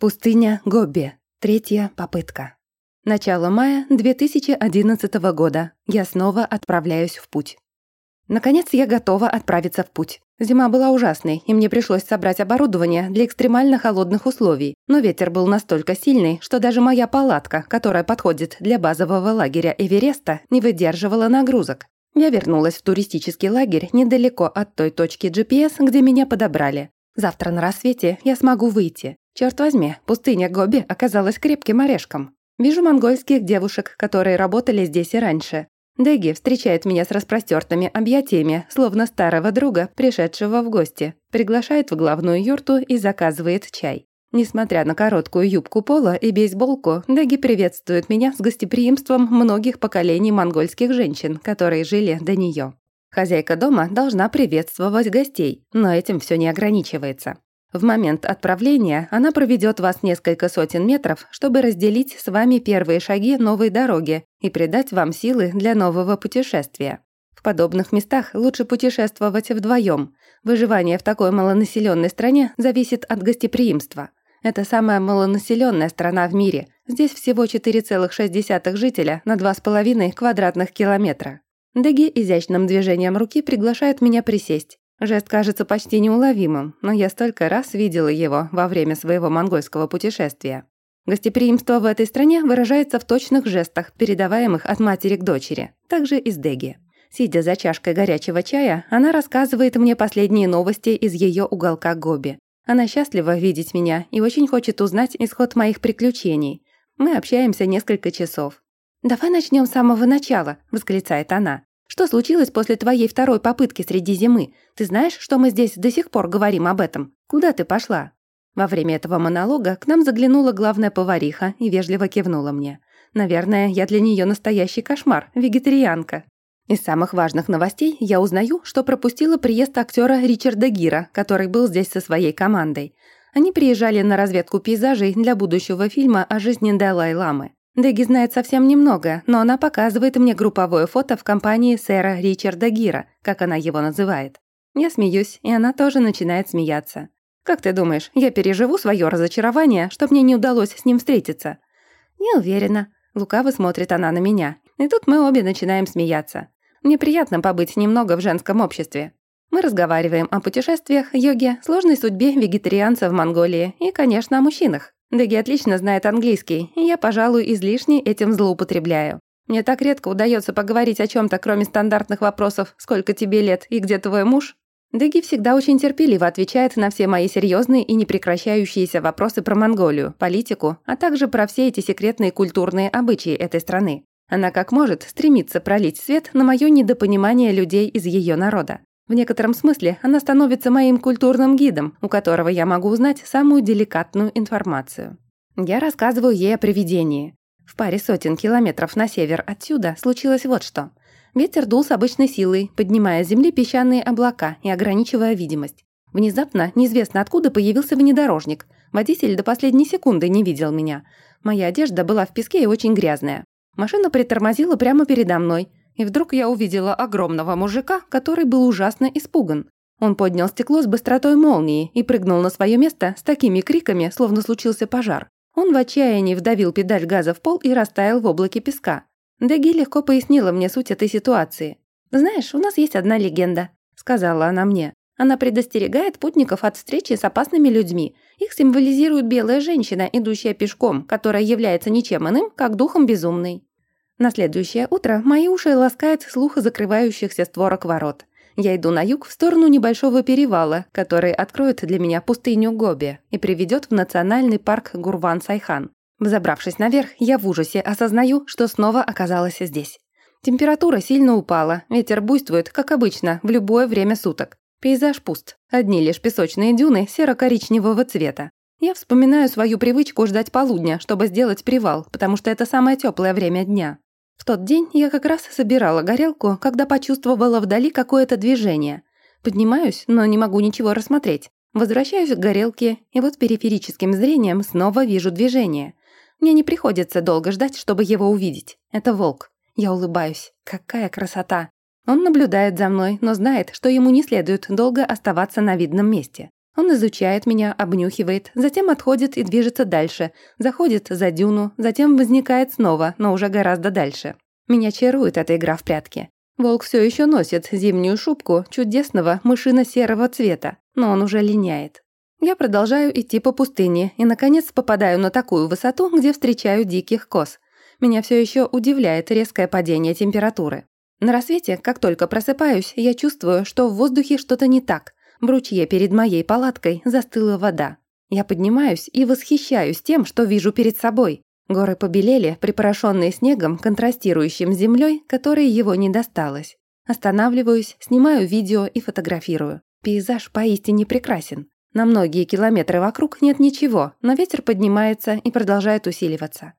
Пустыня Гобби. Третья попытка. Начало мая 2011 года. Я снова отправляюсь в путь. Наконец я готова отправиться в путь. Зима была ужасной, и мне пришлось собрать оборудование для экстремально холодных условий, но ветер был настолько сильный, что даже моя палатка, которая подходит для базового лагеря Эвереста, не выдерживала нагрузок. Я вернулась в туристический лагерь недалеко от той точки GPS, где меня подобрали. Завтра на рассвете я смогу выйти. Черт возьми, пустыня Гоби оказалась крепким орешком. Вижу монгольских девушек, которые работали здесь и раньше. Деги встречает меня с распростертыми объятиями, словно старого друга, пришедшего в гости, приглашает в главную юрту и заказывает чай. Несмотря на короткую юбку пола и бейсболку, Деги приветствует меня с гостеприимством многих поколений монгольских женщин, которые жили до нее. Хозяйка дома должна приветствовать гостей, но этим все не ограничивается. В момент отправления она проведет вас несколько сотен метров, чтобы разделить с вами первые шаги новой дороги и придать вам силы для нового путешествия. В подобных местах лучше путешествовать вдвоем. Выживание в такой малонаселенной стране зависит от гостеприимства. Это самая малонаселенная страна в мире. Здесь всего 4,6 жителя на 2,5 квадратных километра. Деги изящным движением руки приглашает меня присесть. Жест кажется почти неуловимым, но я столько раз видела его во время своего монгольского путешествия. Гостеприимство в этой стране выражается в точных жестах, передаваемых от матери к дочери, также из Деги. Сидя за чашкой горячего чая, она рассказывает мне последние новости из ее уголка Гоби. Она счастлива видеть меня и очень хочет узнать исход моих приключений. Мы общаемся несколько часов. «Давай начнем с самого начала», — восклицает она. Что случилось после твоей второй попытки среди зимы? Ты знаешь, что мы здесь до сих пор говорим об этом? Куда ты пошла?» Во время этого монолога к нам заглянула главная повариха и вежливо кивнула мне. Наверное, я для нее настоящий кошмар, вегетарианка. Из самых важных новостей я узнаю, что пропустила приезд актера Ричарда Гира, который был здесь со своей командой. Они приезжали на разведку пейзажей для будущего фильма о жизни Далай-ламы. Дэги знает совсем немного, но она показывает мне групповое фото в компании сэра Ричарда Гира, как она его называет. Я смеюсь, и она тоже начинает смеяться. «Как ты думаешь, я переживу свое разочарование, что мне не удалось с ним встретиться?» «Не уверена». Лукаво смотрит она на меня. И тут мы обе начинаем смеяться. Мне приятно побыть немного в женском обществе. Мы разговариваем о путешествиях, йоге, сложной судьбе вегетарианца в Монголии и, конечно, о мужчинах. Дэги отлично знает английский, и я, пожалуй, излишне этим злоупотребляю. Мне так редко удается поговорить о чем то кроме стандартных вопросов «Сколько тебе лет?» и «Где твой муж?». Дэги всегда очень терпеливо отвечает на все мои серьезные и непрекращающиеся вопросы про Монголию, политику, а также про все эти секретные культурные обычаи этой страны. Она как может стремится пролить свет на мое недопонимание людей из ее народа. В некотором смысле она становится моим культурным гидом, у которого я могу узнать самую деликатную информацию. Я рассказываю ей о привидении. В паре сотен километров на север отсюда случилось вот что. Ветер дул с обычной силой, поднимая с земли песчаные облака и ограничивая видимость. Внезапно, неизвестно откуда, появился внедорожник. Водитель до последней секунды не видел меня. Моя одежда была в песке и очень грязная. Машина притормозила прямо передо мной – и вдруг я увидела огромного мужика, который был ужасно испуган. Он поднял стекло с быстротой молнии и прыгнул на свое место с такими криками, словно случился пожар. Он в отчаянии вдавил педаль газа в пол и растаял в облаке песка. Деги легко пояснила мне суть этой ситуации. «Знаешь, у нас есть одна легенда», — сказала она мне. Она предостерегает путников от встречи с опасными людьми. Их символизирует белая женщина, идущая пешком, которая является ничем иным, как духом безумной. На следующее утро мои уши ласкает слух закрывающихся створок ворот. Я иду на юг в сторону небольшого перевала, который откроет для меня пустыню Гоби и приведет в национальный парк Гурван-Сайхан. Взобравшись наверх, я в ужасе осознаю, что снова оказалась здесь. Температура сильно упала, ветер буйствует, как обычно, в любое время суток. Пейзаж пуст, одни лишь песочные дюны серо-коричневого цвета. Я вспоминаю свою привычку ждать полудня, чтобы сделать привал, потому что это самое теплое время дня. В тот день я как раз собирала горелку, когда почувствовала вдали какое-то движение. Поднимаюсь, но не могу ничего рассмотреть. Возвращаюсь к горелке, и вот периферическим зрением снова вижу движение. Мне не приходится долго ждать, чтобы его увидеть. Это волк. Я улыбаюсь. Какая красота! Он наблюдает за мной, но знает, что ему не следует долго оставаться на видном месте. Он изучает меня, обнюхивает, затем отходит и движется дальше, заходит за дюну, затем возникает снова, но уже гораздо дальше. Меня чарует эта игра в прятки. Волк все еще носит зимнюю шубку чудесного мышино-серого цвета, но он уже линяет. Я продолжаю идти по пустыне и, наконец, попадаю на такую высоту, где встречаю диких коз. Меня все еще удивляет резкое падение температуры. На рассвете, как только просыпаюсь, я чувствую, что в воздухе что-то не так. В ручье перед моей палаткой застыла вода. Я поднимаюсь и восхищаюсь тем, что вижу перед собой. Горы побелели, припорошенные снегом, контрастирующим с землей, которой его не досталось. Останавливаюсь, снимаю видео и фотографирую. Пейзаж поистине прекрасен. На многие километры вокруг нет ничего, но ветер поднимается и продолжает усиливаться.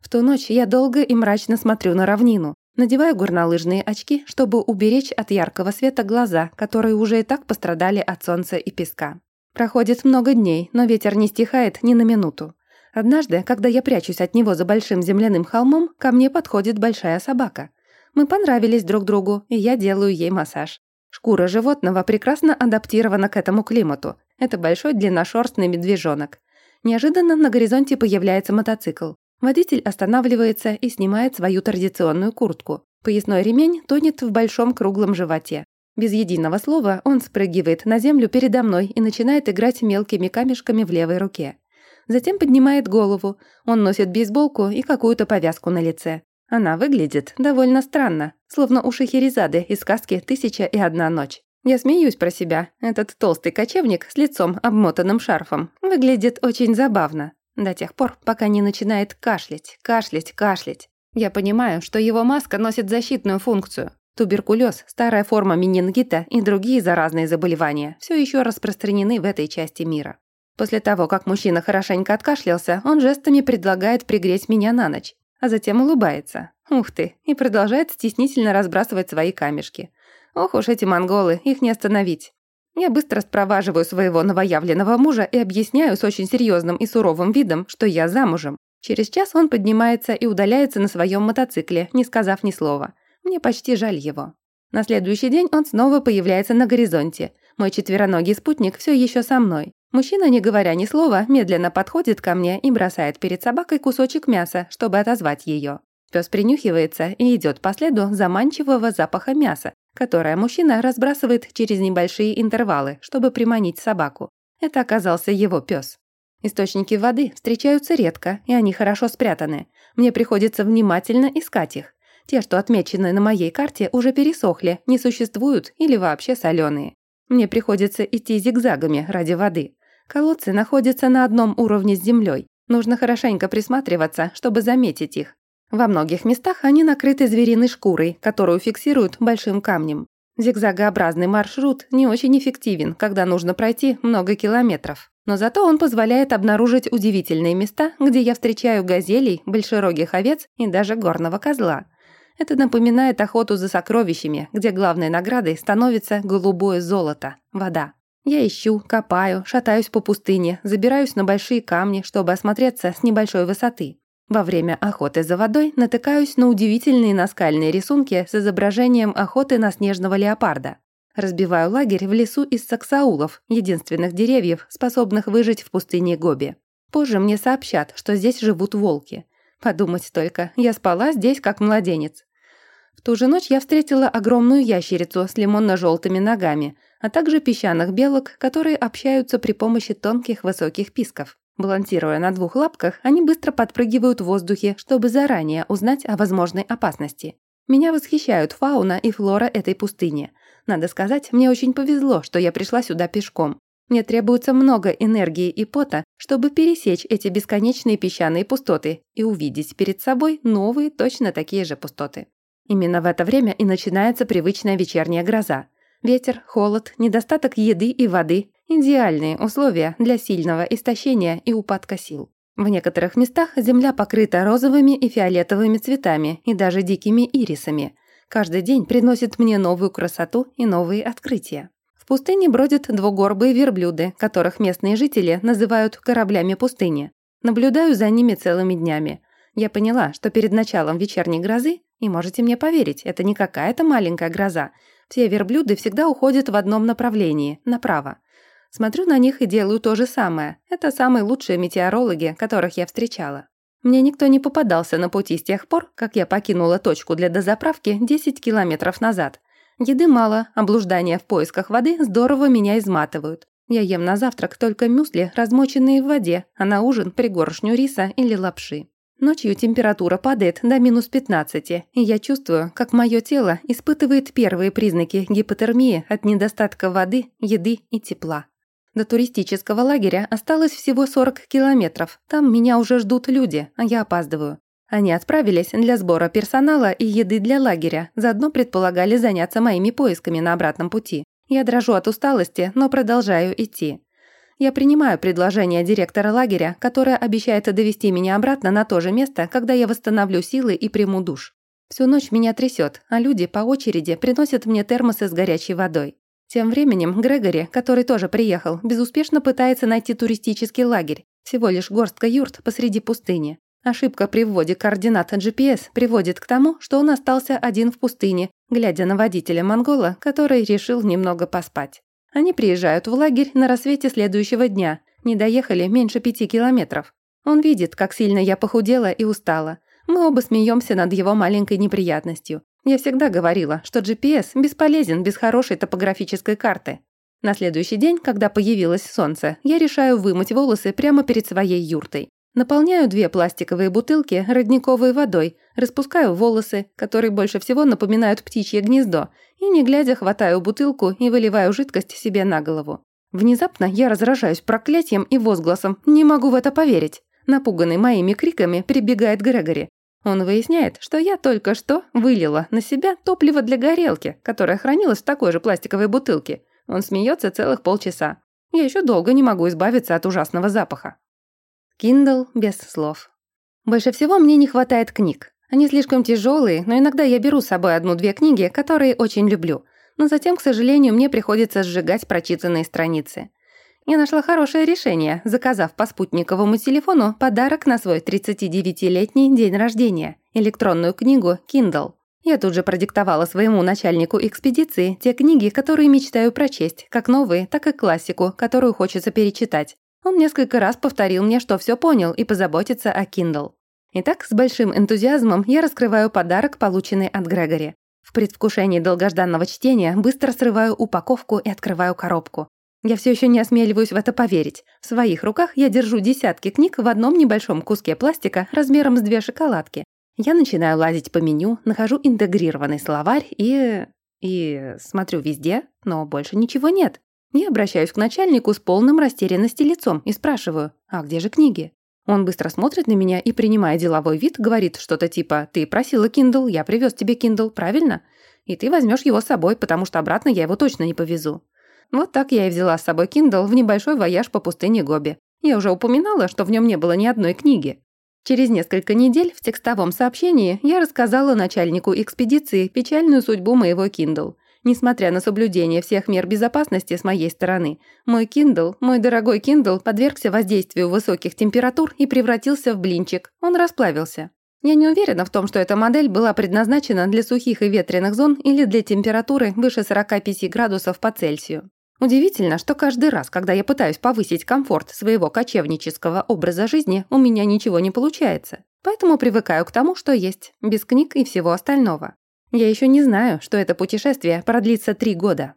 В ту ночь я долго и мрачно смотрю на равнину, надеваю горнолыжные очки, чтобы уберечь от яркого света глаза, которые уже и так пострадали от солнца и песка. Проходит много дней, но ветер не стихает ни на минуту. Однажды, когда я прячусь от него за большим земляным холмом, ко мне подходит большая собака. Мы понравились друг другу, и я делаю ей массаж. Шкура животного прекрасно адаптирована к этому климату. Это большой длинношерстный медвежонок. Неожиданно на горизонте появляется мотоцикл. Водитель останавливается и снимает свою традиционную куртку. Поясной ремень тонет в большом круглом животе. Без единого слова он спрыгивает на землю передо мной и начинает играть мелкими камешками в левой руке затем поднимает голову. Он носит бейсболку и какую-то повязку на лице. Она выглядит довольно странно, словно у Шахерезады из сказки «Тысяча и одна ночь». Я смеюсь про себя. Этот толстый кочевник с лицом, обмотанным шарфом, выглядит очень забавно. До тех пор, пока не начинает кашлять, кашлять, кашлять. Я понимаю, что его маска носит защитную функцию. Туберкулез, старая форма менингита и другие заразные заболевания все еще распространены в этой части мира. После того, как мужчина хорошенько откашлялся, он жестами предлагает пригреть меня на ночь, а затем улыбается. Ух ты, и продолжает стеснительно разбрасывать свои камешки. Ох уж эти монголы, их не остановить. Я быстро спроваживаю своего новоявленного мужа и объясняю с очень серьезным и суровым видом, что я замужем. Через час он поднимается и удаляется на своем мотоцикле, не сказав ни слова. Мне почти жаль его. На следующий день он снова появляется на горизонте. Мой четвероногий спутник все еще со мной. Мужчина, не говоря ни слова, медленно подходит ко мне и бросает перед собакой кусочек мяса, чтобы отозвать ее. Пес принюхивается и идет по следу заманчивого запаха мяса, которое мужчина разбрасывает через небольшие интервалы, чтобы приманить собаку. Это оказался его пес. Источники воды встречаются редко, и они хорошо спрятаны. Мне приходится внимательно искать их. Те, что отмечены на моей карте, уже пересохли, не существуют или вообще соленые. Мне приходится идти зигзагами ради воды. Колодцы находятся на одном уровне с землей. Нужно хорошенько присматриваться, чтобы заметить их. Во многих местах они накрыты звериной шкурой, которую фиксируют большим камнем. Зигзагообразный маршрут не очень эффективен, когда нужно пройти много километров. Но зато он позволяет обнаружить удивительные места, где я встречаю газелей, большерогих овец и даже горного козла. Это напоминает охоту за сокровищами, где главной наградой становится голубое золото – вода. Я ищу, копаю, шатаюсь по пустыне, забираюсь на большие камни, чтобы осмотреться с небольшой высоты. Во время охоты за водой натыкаюсь на удивительные наскальные рисунки с изображением охоты на снежного леопарда. Разбиваю лагерь в лесу из саксаулов, единственных деревьев, способных выжить в пустыне Гоби. Позже мне сообщат, что здесь живут волки. Подумать только, я спала здесь как младенец. В ту же ночь я встретила огромную ящерицу с лимонно-желтыми ногами, а также песчаных белок, которые общаются при помощи тонких высоких писков. Балансируя на двух лапках, они быстро подпрыгивают в воздухе, чтобы заранее узнать о возможной опасности. Меня восхищают фауна и флора этой пустыни. Надо сказать, мне очень повезло, что я пришла сюда пешком. Мне требуется много энергии и пота, чтобы пересечь эти бесконечные песчаные пустоты и увидеть перед собой новые, точно такие же пустоты. Именно в это время и начинается привычная вечерняя гроза. Ветер, холод, недостаток еды и воды – идеальные условия для сильного истощения и упадка сил. В некоторых местах земля покрыта розовыми и фиолетовыми цветами и даже дикими ирисами. Каждый день приносит мне новую красоту и новые открытия. В пустыне бродят двугорбые верблюды, которых местные жители называют кораблями пустыни. Наблюдаю за ними целыми днями. Я поняла, что перед началом вечерней грозы, и можете мне поверить, это не какая-то маленькая гроза, все верблюды всегда уходят в одном направлении, направо. Смотрю на них и делаю то же самое. Это самые лучшие метеорологи, которых я встречала. Мне никто не попадался на пути с тех пор, как я покинула точку для дозаправки 10 километров назад. Еды мало, облуждания в поисках воды здорово меня изматывают. Я ем на завтрак только мюсли, размоченные в воде, а на ужин пригоршню риса или лапши. Ночью температура падает до минус 15, и я чувствую, как мое тело испытывает первые признаки гипотермии от недостатка воды, еды и тепла. До туристического лагеря осталось всего 40 километров. Там меня уже ждут люди, а я опаздываю. Они отправились для сбора персонала и еды для лагеря, заодно предполагали заняться моими поисками на обратном пути. Я дрожу от усталости, но продолжаю идти. Я принимаю предложение директора лагеря, которое обещает довести меня обратно на то же место, когда я восстановлю силы и приму душ. Всю ночь меня трясет, а люди по очереди приносят мне термосы с горячей водой. Тем временем Грегори, который тоже приехал, безуспешно пытается найти туристический лагерь, всего лишь горстка юрт посреди пустыни. Ошибка при вводе координат GPS приводит к тому, что он остался один в пустыне, глядя на водителя монгола, который решил немного поспать. Они приезжают в лагерь на рассвете следующего дня, не доехали меньше пяти километров. Он видит, как сильно я похудела и устала. Мы оба смеемся над его маленькой неприятностью. Я всегда говорила, что GPS бесполезен без хорошей топографической карты. На следующий день, когда появилось солнце, я решаю вымыть волосы прямо перед своей юртой. Наполняю две пластиковые бутылки родниковой водой, распускаю волосы, которые больше всего напоминают птичье гнездо, и, не глядя, хватаю бутылку и выливаю жидкость себе на голову. Внезапно я разражаюсь проклятием и возгласом «Не могу в это поверить!». Напуганный моими криками прибегает Грегори. Он выясняет, что я только что вылила на себя топливо для горелки, которое хранилось в такой же пластиковой бутылке. Он смеется целых полчаса. Я еще долго не могу избавиться от ужасного запаха. Kindle без слов. Больше всего мне не хватает книг. Они слишком тяжелые, но иногда я беру с собой одну-две книги, которые очень люблю. Но затем, к сожалению, мне приходится сжигать прочитанные страницы. Я нашла хорошее решение, заказав по спутниковому телефону подарок на свой 39-летний день рождения – электронную книгу Kindle. Я тут же продиктовала своему начальнику экспедиции те книги, которые мечтаю прочесть, как новые, так и классику, которую хочется перечитать. Он несколько раз повторил мне, что все понял и позаботится о Kindle. Итак, с большим энтузиазмом я раскрываю подарок, полученный от Грегори. В предвкушении долгожданного чтения быстро срываю упаковку и открываю коробку. Я все еще не осмеливаюсь в это поверить. В своих руках я держу десятки книг в одном небольшом куске пластика размером с две шоколадки. Я начинаю лазить по меню, нахожу интегрированный словарь и... и смотрю везде, но больше ничего нет. Я обращаюсь к начальнику с полным растерянности лицом и спрашиваю, а где же книги? Он быстро смотрит на меня и, принимая деловой вид, говорит что-то типа «Ты просила Kindle, я привез тебе Kindle, правильно? И ты возьмешь его с собой, потому что обратно я его точно не повезу». Вот так я и взяла с собой Kindle в небольшой вояж по пустыне Гоби. Я уже упоминала, что в нем не было ни одной книги. Через несколько недель в текстовом сообщении я рассказала начальнику экспедиции печальную судьбу моего Kindle – Несмотря на соблюдение всех мер безопасности с моей стороны, мой Kindle, мой дорогой Kindle, подвергся воздействию высоких температур и превратился в блинчик. Он расплавился. Я не уверена в том, что эта модель была предназначена для сухих и ветреных зон или для температуры выше 45 градусов по Цельсию. Удивительно, что каждый раз, когда я пытаюсь повысить комфорт своего кочевнического образа жизни, у меня ничего не получается. Поэтому привыкаю к тому, что есть, без книг и всего остального. Я еще не знаю, что это путешествие продлится три года.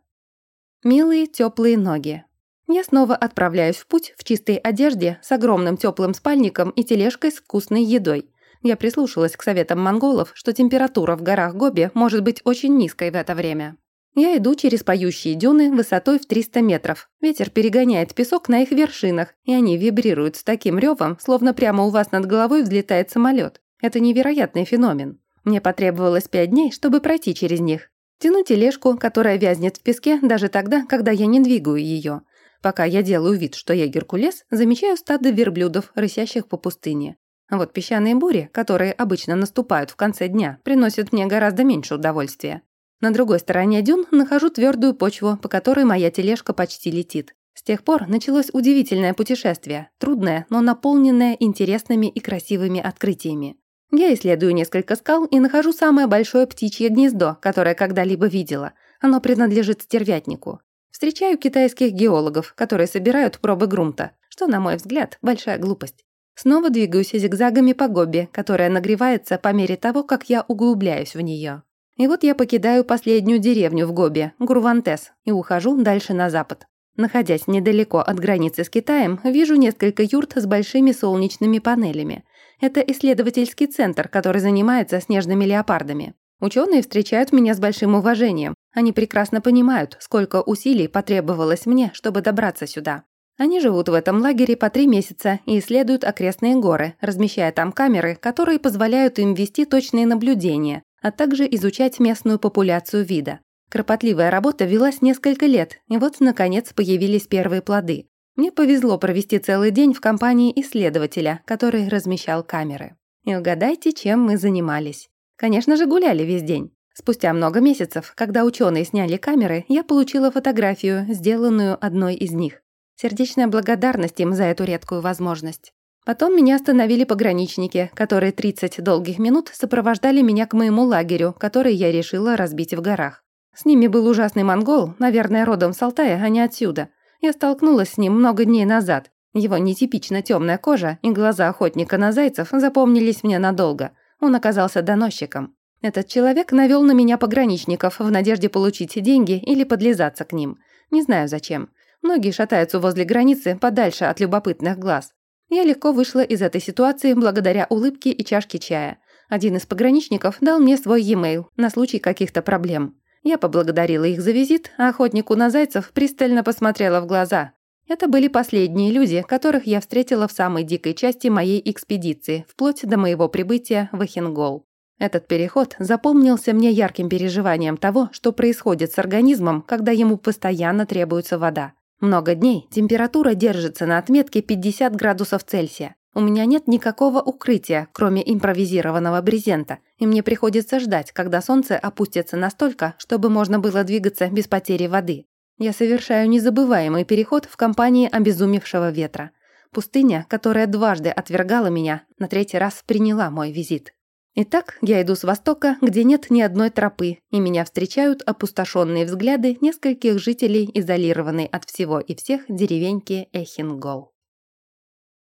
Милые теплые ноги. Я снова отправляюсь в путь в чистой одежде с огромным теплым спальником и тележкой с вкусной едой. Я прислушалась к советам монголов, что температура в горах Гоби может быть очень низкой в это время. Я иду через поющие дюны высотой в 300 метров. Ветер перегоняет песок на их вершинах, и они вибрируют с таким ревом, словно прямо у вас над головой взлетает самолет. Это невероятный феномен. Мне потребовалось пять дней, чтобы пройти через них. Тяну тележку, которая вязнет в песке даже тогда, когда я не двигаю ее. Пока я делаю вид, что я Геркулес, замечаю стадо верблюдов, рысящих по пустыне. Вот песчаные бури, которые обычно наступают в конце дня, приносят мне гораздо меньше удовольствия. На другой стороне дюн нахожу твердую почву, по которой моя тележка почти летит. С тех пор началось удивительное путешествие, трудное, но наполненное интересными и красивыми открытиями. Я исследую несколько скал и нахожу самое большое птичье гнездо, которое когда-либо видела. Оно принадлежит стервятнику. Встречаю китайских геологов, которые собирают пробы грунта, что, на мой взгляд, большая глупость. Снова двигаюсь зигзагами по Гоби, которая нагревается по мере того, как я углубляюсь в нее. И вот я покидаю последнюю деревню в Гобе, Гурвантес, и ухожу дальше на запад. Находясь недалеко от границы с Китаем, вижу несколько юрт с большими солнечными панелями. Это исследовательский центр, который занимается снежными леопардами. Ученые встречают меня с большим уважением. Они прекрасно понимают, сколько усилий потребовалось мне, чтобы добраться сюда. Они живут в этом лагере по три месяца и исследуют окрестные горы, размещая там камеры, которые позволяют им вести точные наблюдения, а также изучать местную популяцию вида. Кропотливая работа велась несколько лет, и вот, наконец, появились первые плоды. Мне повезло провести целый день в компании исследователя, который размещал камеры. И угадайте, чем мы занимались. Конечно же, гуляли весь день. Спустя много месяцев, когда ученые сняли камеры, я получила фотографию, сделанную одной из них. Сердечная благодарность им за эту редкую возможность. Потом меня остановили пограничники, которые 30 долгих минут сопровождали меня к моему лагерю, который я решила разбить в горах. С ними был ужасный монгол, наверное, родом с Алтая, а не отсюда. Я столкнулась с ним много дней назад. Его нетипично темная кожа и глаза охотника на зайцев запомнились мне надолго – он оказался доносчиком. Этот человек навел на меня пограничников в надежде получить деньги или подлизаться к ним. Не знаю зачем. Многие шатаются возле границы подальше от любопытных глаз. Я легко вышла из этой ситуации благодаря улыбке и чашке чая. Один из пограничников дал мне свой e-mail на случай каких-то проблем. Я поблагодарила их за визит, а охотнику на зайцев пристально посмотрела в глаза. Это были последние люди, которых я встретила в самой дикой части моей экспедиции, вплоть до моего прибытия в Эхингол. Этот переход запомнился мне ярким переживанием того, что происходит с организмом, когда ему постоянно требуется вода. Много дней температура держится на отметке 50 градусов Цельсия. У меня нет никакого укрытия, кроме импровизированного брезента, и мне приходится ждать, когда солнце опустится настолько, чтобы можно было двигаться без потери воды. Я совершаю незабываемый переход в компании обезумевшего ветра. Пустыня, которая дважды отвергала меня, на третий раз приняла мой визит. Итак, я иду с востока, где нет ни одной тропы, и меня встречают опустошенные взгляды нескольких жителей, изолированной от всего и всех деревеньки Эхингол.